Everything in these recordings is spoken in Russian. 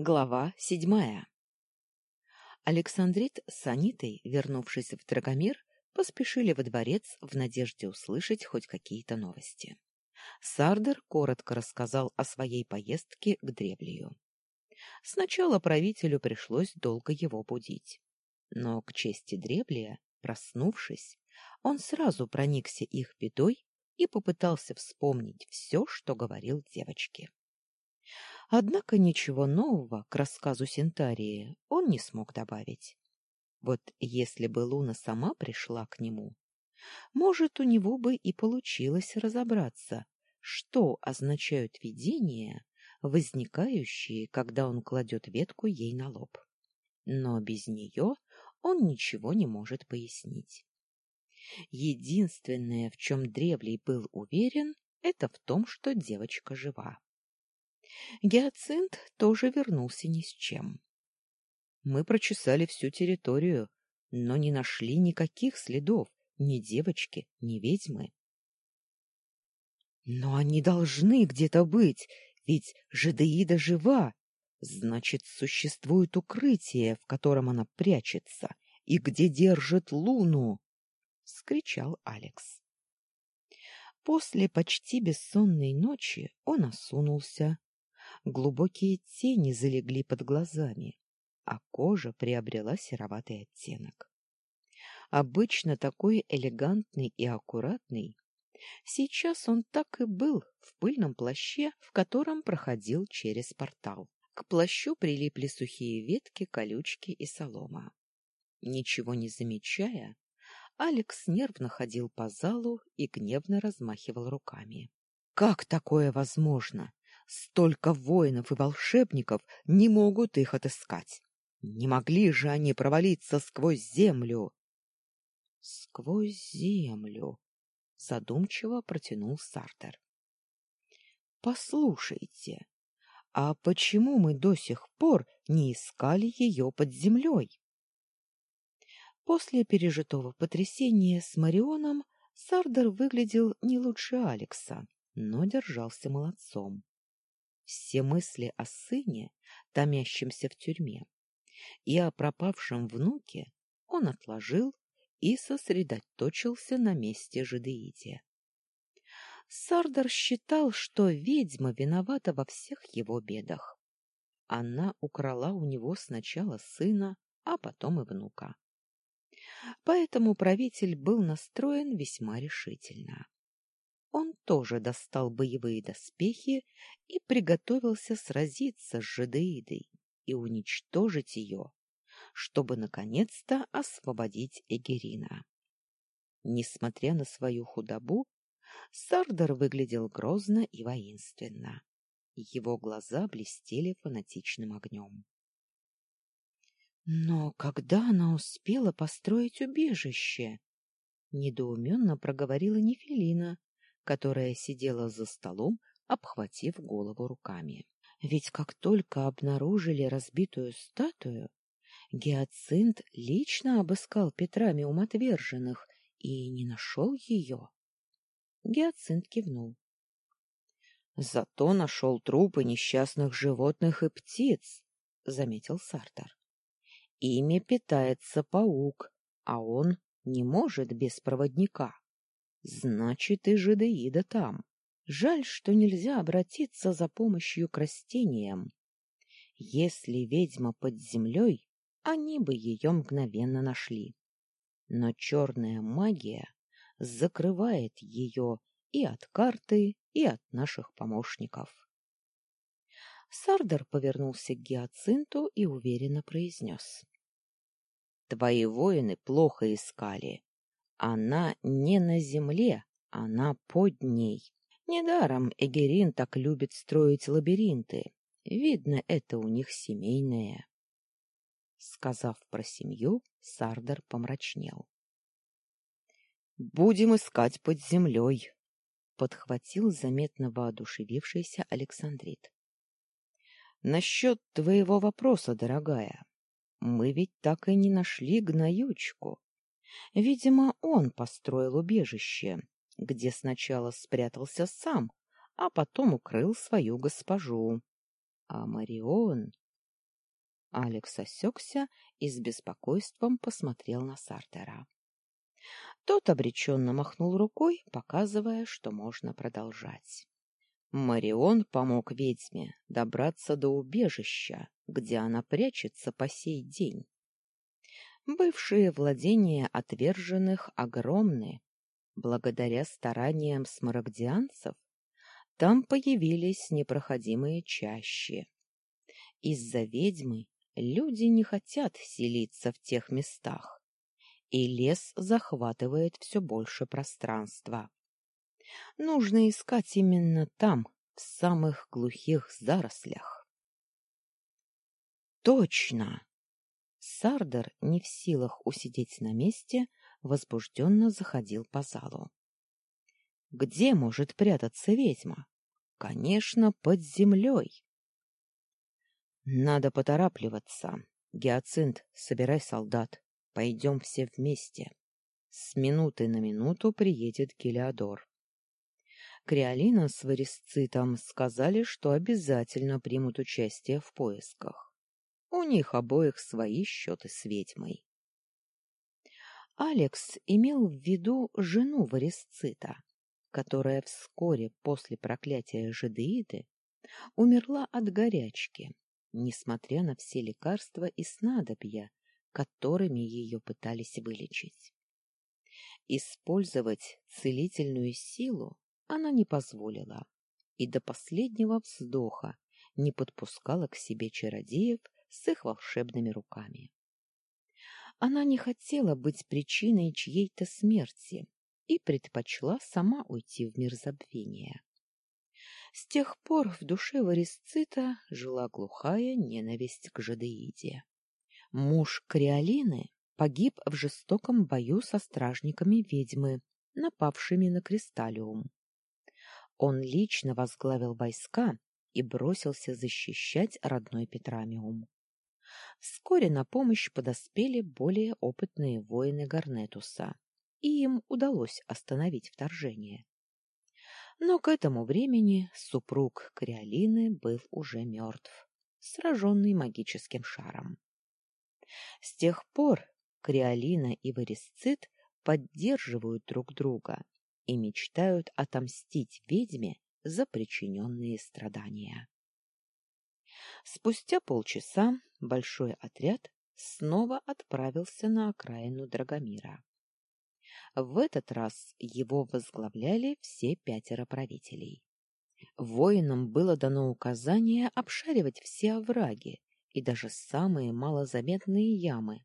Глава седьмая Александрит с Анитой, вернувшись в Драгомир, поспешили во дворец в надежде услышать хоть какие-то новости. Сардер коротко рассказал о своей поездке к Древлию. Сначала правителю пришлось долго его будить. Но, к чести Древлия, проснувшись, он сразу проникся их бедой и попытался вспомнить все, что говорил девочке. Однако ничего нового к рассказу Синтарии он не смог добавить. Вот если бы Луна сама пришла к нему, может, у него бы и получилось разобраться, что означают видения, возникающие, когда он кладет ветку ей на лоб. Но без нее он ничего не может пояснить. Единственное, в чем Древлей был уверен, это в том, что девочка жива. Гиацинт тоже вернулся ни с чем. Мы прочесали всю территорию, но не нашли никаких следов ни девочки, ни ведьмы. Но они должны где-то быть, ведь Жадеида жива. Значит, существует укрытие, в котором она прячется, и где держит луну, — скричал Алекс. После почти бессонной ночи он осунулся, Глубокие тени залегли под глазами, а кожа приобрела сероватый оттенок. Обычно такой элегантный и аккуратный, сейчас он так и был в пыльном плаще, в котором проходил через портал. К плащу прилипли сухие ветки, колючки и солома. Ничего не замечая, Алекс нервно ходил по залу и гневно размахивал руками. Как такое возможно? Столько воинов и волшебников не могут их отыскать. Не могли же они провалиться сквозь землю. Сквозь землю, задумчиво протянул Сартер. Послушайте, а почему мы до сих пор не искали ее под землей? После пережитого потрясения с Марионом Сардер выглядел не лучше Алекса, но держался молодцом все мысли о сыне, томящемся в тюрьме, и о пропавшем внуке он отложил и сосредоточился на месте Жидеиде. Сардар считал, что ведьма виновата во всех его бедах. Она украла у него сначала сына, а потом и внука. Поэтому правитель был настроен весьма решительно он тоже достал боевые доспехи и приготовился сразиться с Жидеидой и уничтожить ее, чтобы наконец-то освободить Эгерина. Несмотря на свою худобу, Сардар выглядел грозно и воинственно. Его глаза блестели фанатичным огнем. Но когда она успела построить убежище? Недоуменно проговорила Нефелина, которая сидела за столом, обхватив голову руками. Ведь как только обнаружили разбитую статую, Гиацинт лично обыскал Петра миуматверженных и не нашел ее. Гиацинт кивнул. Зато нашел трупы несчастных животных и птиц, — заметил Сартар. Ими питается паук, а он не может без проводника. Значит, и жидеида там. Жаль, что нельзя обратиться за помощью к растениям. Если ведьма под землей, они бы ее мгновенно нашли. Но черная магия закрывает ее и от карты, и от наших помощников. Сардер повернулся к Гиацинту и уверенно произнес. — Твои воины плохо искали. Она не на земле, она под ней. Недаром Эгерин так любит строить лабиринты. Видно, это у них семейное. Сказав про семью, Сардар помрачнел. «Будем искать под землей», — подхватил заметно воодушевившийся Александрит. «Насчет твоего вопроса, дорогая, мы ведь так и не нашли гноючку. Видимо, он построил убежище, где сначала спрятался сам, а потом укрыл свою госпожу. А Марион... Алекс осекся и с беспокойством посмотрел на Сартера. Тот обреченно махнул рукой, показывая, что можно продолжать. Марион помог ведьме добраться до убежища, где она прячется по сей день. Бывшие владения отверженных огромны. Благодаря стараниям смарагдианцев там появились непроходимые чащи. Из-за ведьмы люди не хотят селиться в тех местах, и лес захватывает все больше пространства. Нужно искать именно там, в самых глухих зарослях. Точно! Сардер, не в силах усидеть на месте, возбужденно заходил по залу. Где может прятаться ведьма? Конечно, под землей. Надо поторапливаться. Гиацинт, собирай солдат. Пойдем все вместе. С минуты на минуту приедет Гелиодор. Криолина с Варисцитом сказали, что обязательно примут участие в поисках. У них обоих свои счеты с ведьмой. Алекс имел в виду жену Варисцита, которая вскоре после проклятия Жидеиды умерла от горячки, несмотря на все лекарства и снадобья, которыми ее пытались вылечить. Использовать целительную силу она не позволила и до последнего вздоха не подпускала к себе чародеев с их волшебными руками. Она не хотела быть причиной чьей-то смерти и предпочла сама уйти в мир забвения. С тех пор в душе Варисцита жила глухая ненависть к Жадеиде. Муж Криолины погиб в жестоком бою со стражниками ведьмы, напавшими на Кристаллиум. Он лично возглавил войска и бросился защищать родной Петрамиум. Вскоре на помощь подоспели более опытные воины Гарнетуса, и им удалось остановить вторжение. Но к этому времени супруг Криолины был уже мертв, сраженный магическим шаром. С тех пор Криолина и Варисцит поддерживают друг друга и мечтают отомстить ведьме за причиненные страдания. Спустя полчаса большой отряд снова отправился на окраину Драгомира. В этот раз его возглавляли все пятеро правителей. Воинам было дано указание обшаривать все овраги и даже самые малозаметные ямы,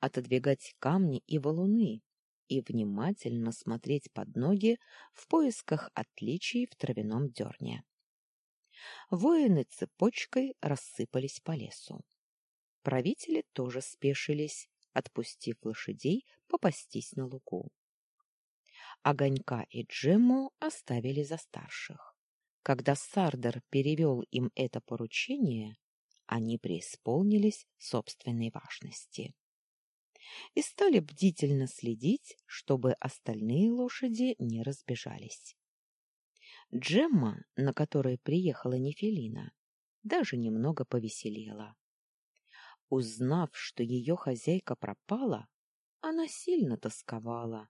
отодвигать камни и валуны, и внимательно смотреть под ноги в поисках отличий в травяном дерне. Воины цепочкой рассыпались по лесу. Правители тоже спешились, отпустив лошадей попастись на лугу. Огонька и Джему оставили за старших. Когда Сардер перевел им это поручение, они преисполнились собственной важности и стали бдительно следить, чтобы остальные лошади не разбежались. Джемма, на которой приехала Нефелина, даже немного повеселела. Узнав, что ее хозяйка пропала, она сильно тосковала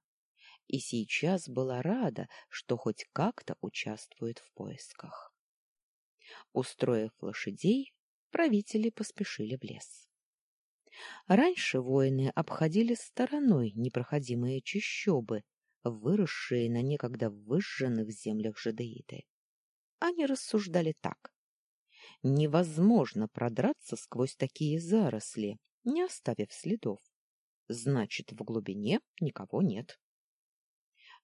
и сейчас была рада, что хоть как-то участвует в поисках. Устроив лошадей, правители поспешили в лес. Раньше воины обходили стороной непроходимые чащобы, выросшие на некогда выжженных землях жадеиты. Они рассуждали так. Невозможно продраться сквозь такие заросли, не оставив следов. Значит, в глубине никого нет.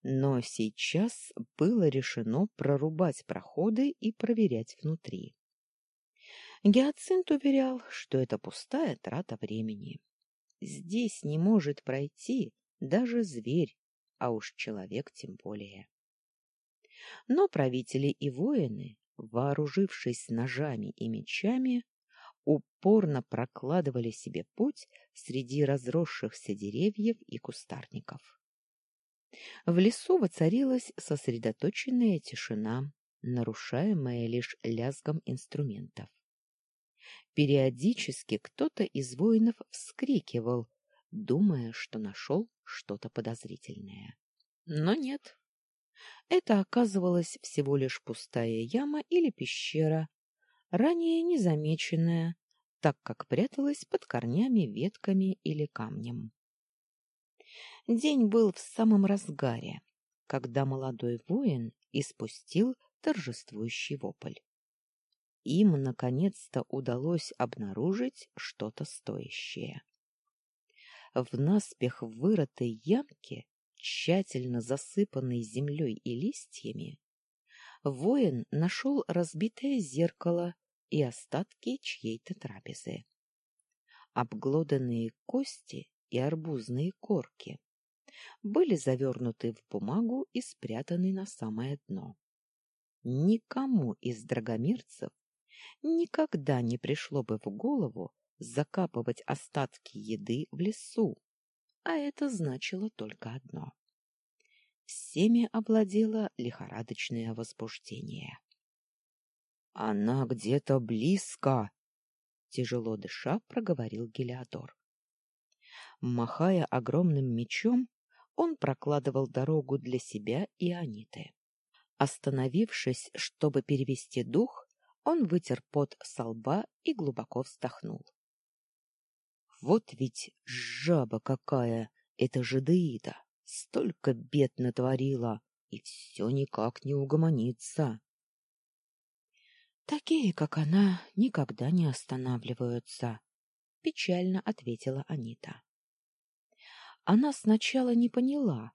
Но сейчас было решено прорубать проходы и проверять внутри. Гиацинт уверял, что это пустая трата времени. Здесь не может пройти даже зверь, а уж человек тем более. Но правители и воины, вооружившись ножами и мечами, упорно прокладывали себе путь среди разросшихся деревьев и кустарников. В лесу воцарилась сосредоточенная тишина, нарушаемая лишь лязгом инструментов. Периодически кто-то из воинов вскрикивал, думая, что нашел что-то подозрительное. Но нет. Это оказывалась всего лишь пустая яма или пещера, ранее незамеченная, так как пряталась под корнями, ветками или камнем. День был в самом разгаре, когда молодой воин испустил торжествующий вопль. Им наконец-то удалось обнаружить что-то стоящее. В наспех вырытой ямке, тщательно засыпанной землей и листьями, воин нашел разбитое зеркало и остатки чьей-то трапезы. Обглоданные кости и арбузные корки были завернуты в бумагу и спрятаны на самое дно. Никому из драгомирцев никогда не пришло бы в голову закапывать остатки еды в лесу, а это значило только одно. Всеми овладело лихорадочное возбуждение. «Она где-то близко!» — тяжело дыша проговорил Гелиодор. Махая огромным мечом, он прокладывал дорогу для себя и Аниты. Остановившись, чтобы перевести дух, он вытер пот со лба и глубоко вздохнул. Вот ведь жаба какая, эта жидеида, столько бед натворила, и все никак не угомонится. Такие, как она, никогда не останавливаются, печально ответила Анита. Она сначала не поняла,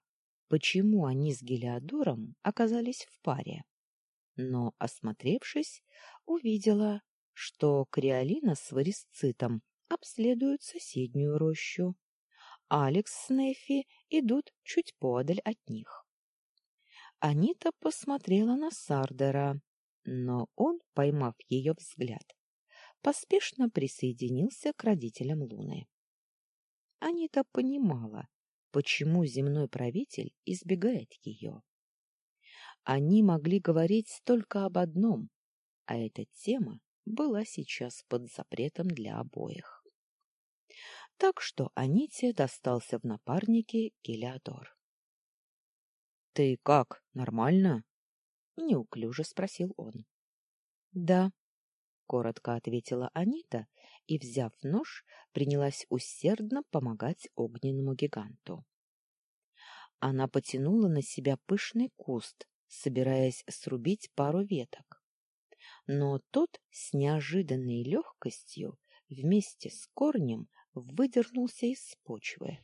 почему они с Гелиодором оказались в паре, но, осмотревшись, увидела, что Криолина с Варисцитом обследуют соседнюю рощу. Алекс с Нефи идут чуть подаль от них. Анита посмотрела на Сардера, но он, поймав ее взгляд, поспешно присоединился к родителям Луны. Анита понимала, почему земной правитель избегает ее. Они могли говорить только об одном, а эта тема была сейчас под запретом для обоих. Так что Аните достался в напарнике Гелиодор. — Ты как, нормально? — неуклюже спросил он. — Да, — коротко ответила Анита и, взяв нож, принялась усердно помогать огненному гиганту. Она потянула на себя пышный куст, собираясь срубить пару веток. Но тот с неожиданной легкостью вместе с корнем выдернулся из почвы.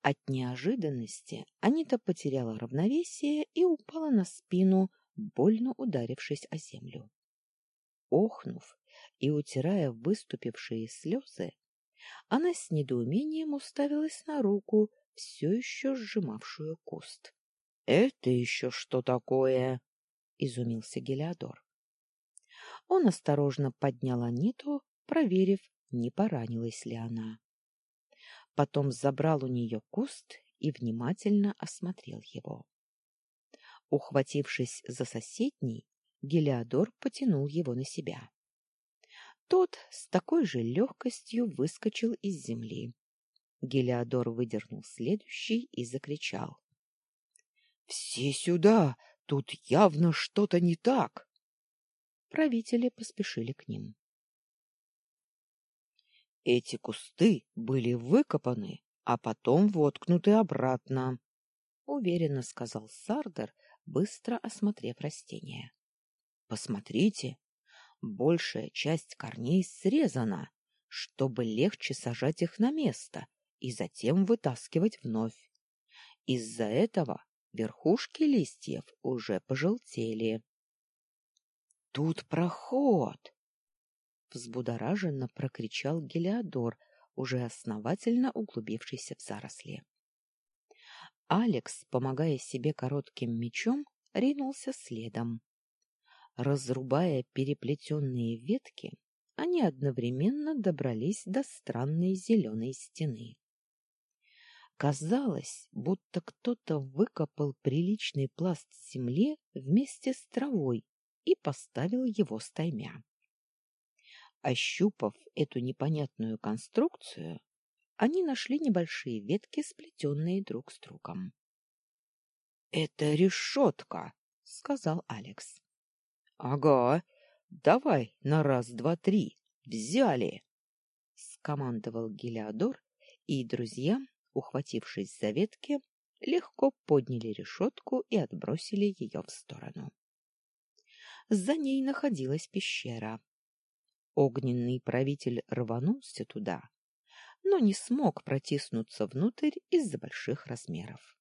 От неожиданности Анита потеряла равновесие и упала на спину, больно ударившись о землю. Охнув и утирая выступившие слезы, она с недоумением уставилась на руку, все еще сжимавшую куст. — Это еще что такое? — изумился Гелиодор. Он осторожно поднял Аниту, проверив, не поранилась ли она потом забрал у нее куст и внимательно осмотрел его. Ухватившись за соседний, Гелиодор потянул его на себя. Тот с такой же легкостью выскочил из земли. Гелиодор выдернул следующий и закричал. — Все сюда! Тут явно что-то не так! Правители поспешили к ним. Эти кусты были выкопаны, а потом воткнуты обратно, — уверенно сказал Сардер, быстро осмотрев растения. — Посмотрите, большая часть корней срезана, чтобы легче сажать их на место и затем вытаскивать вновь. Из-за этого верхушки листьев уже пожелтели. — Тут проход! взбудораженно прокричал Гелиодор, уже основательно углубившийся в заросли. Алекс, помогая себе коротким мечом, ринулся следом. Разрубая переплетенные ветки, они одновременно добрались до странной зеленой стены. Казалось, будто кто-то выкопал приличный пласт земли вместе с травой и поставил его стаймя. Ощупав эту непонятную конструкцию, они нашли небольшие ветки, сплетенные друг с другом. — Это решетка, — сказал Алекс. — Ага, давай на раз, два, три. Взяли! — скомандовал Гелиодор, и друзья, ухватившись за ветки, легко подняли решетку и отбросили ее в сторону. За ней находилась пещера. Огненный правитель рванулся туда, но не смог протиснуться внутрь из-за больших размеров.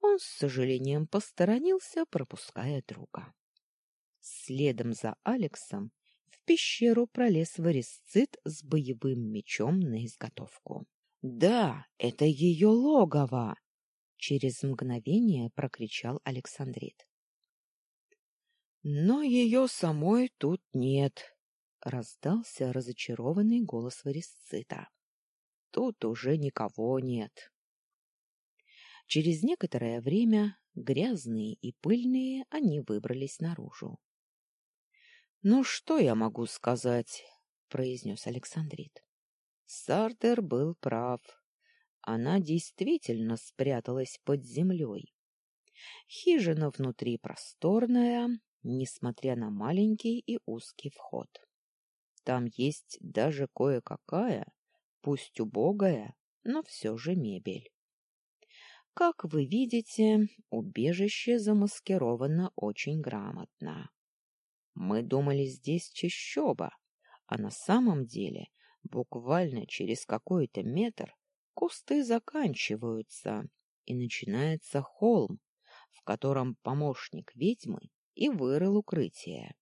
Он с сожалением посторонился, пропуская друга. Следом за Алексом в пещеру пролез Варисцит с боевым мечом на изготовку. «Да, это ее логово!» — через мгновение прокричал Александрит. «Но ее самой тут нет», — раздался разочарованный голос Варисцита. «Тут уже никого нет». Через некоторое время, грязные и пыльные, они выбрались наружу. «Ну, что я могу сказать?» — произнес Александрит. Сартер был прав. Она действительно спряталась под землей. Хижина внутри просторная, несмотря на маленький и узкий вход. Там есть даже кое-какая, пусть убогая, но все же мебель. Как вы видите, убежище замаскировано очень грамотно. Мы думали, здесь чащоба, а на самом деле буквально через какой-то метр кусты заканчиваются, и начинается холм, в котором помощник ведьмы и вырыл укрытие.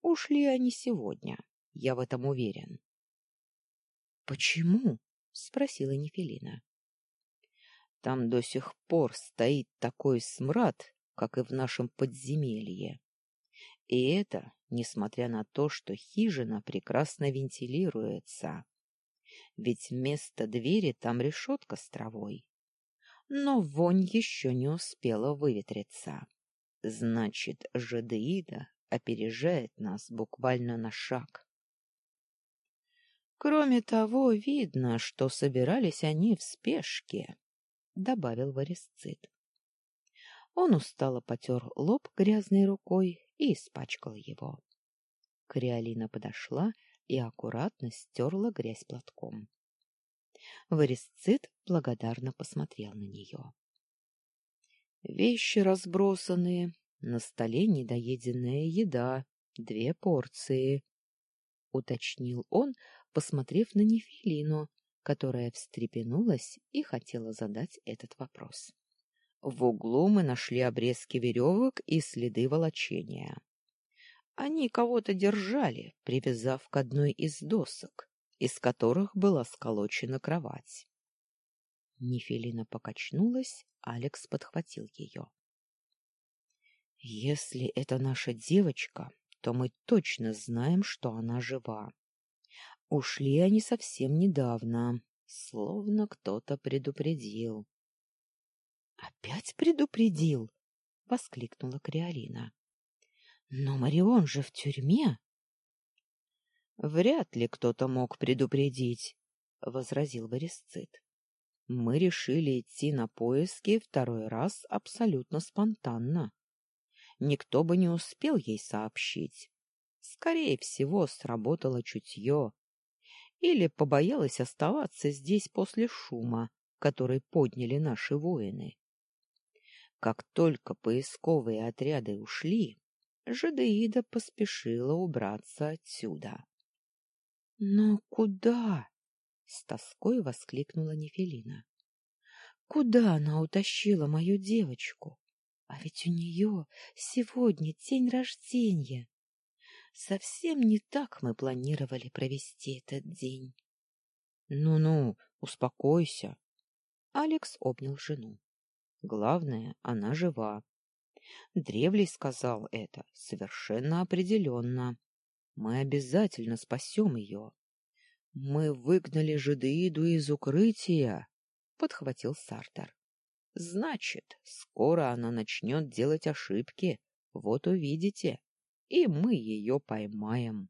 Ушли они сегодня, я в этом уверен. — Почему? — спросила Нефелина. — Там до сих пор стоит такой смрад, как и в нашем подземелье. И это, несмотря на то, что хижина прекрасно вентилируется. Ведь вместо двери там решетка с травой. Но вонь еще не успела выветриться. Значит, жадеида опережает нас буквально на шаг. Кроме того, видно, что собирались они в спешке, — добавил Варисцит. Он устало потер лоб грязной рукой и испачкал его. Криолина подошла и аккуратно стерла грязь платком. Варисцит благодарно посмотрел на нее. Вещи разбросанные, на столе недоеденная еда, две порции, — уточнил он, посмотрев на Нефилину, которая встрепенулась и хотела задать этот вопрос. В углу мы нашли обрезки веревок и следы волочения. Они кого-то держали, привязав к одной из досок, из которых была сколочена кровать. Нефелина покачнулась, Алекс подхватил ее. «Если это наша девочка, то мы точно знаем, что она жива. Ушли они совсем недавно, словно кто-то предупредил». «Опять предупредил?» — воскликнула Криолина. «Но Марион же в тюрьме!» «Вряд ли кто-то мог предупредить», — возразил Варисцит мы решили идти на поиски второй раз абсолютно спонтанно. Никто бы не успел ей сообщить. Скорее всего, сработало чутье. Или побоялась оставаться здесь после шума, который подняли наши воины. Как только поисковые отряды ушли, Жадеида поспешила убраться отсюда. — Но куда? С тоской воскликнула Нефелина. Куда она утащила мою девочку? А ведь у нее сегодня день рождения. Совсем не так мы планировали провести этот день. Ну-ну, успокойся. Алекс обнял жену. Главное, она жива. Древлей сказал это совершенно определенно. Мы обязательно спасем ее. — Мы выгнали жидеиду из укрытия, — подхватил Сартер. — Значит, скоро она начнет делать ошибки, вот увидите, и мы ее поймаем.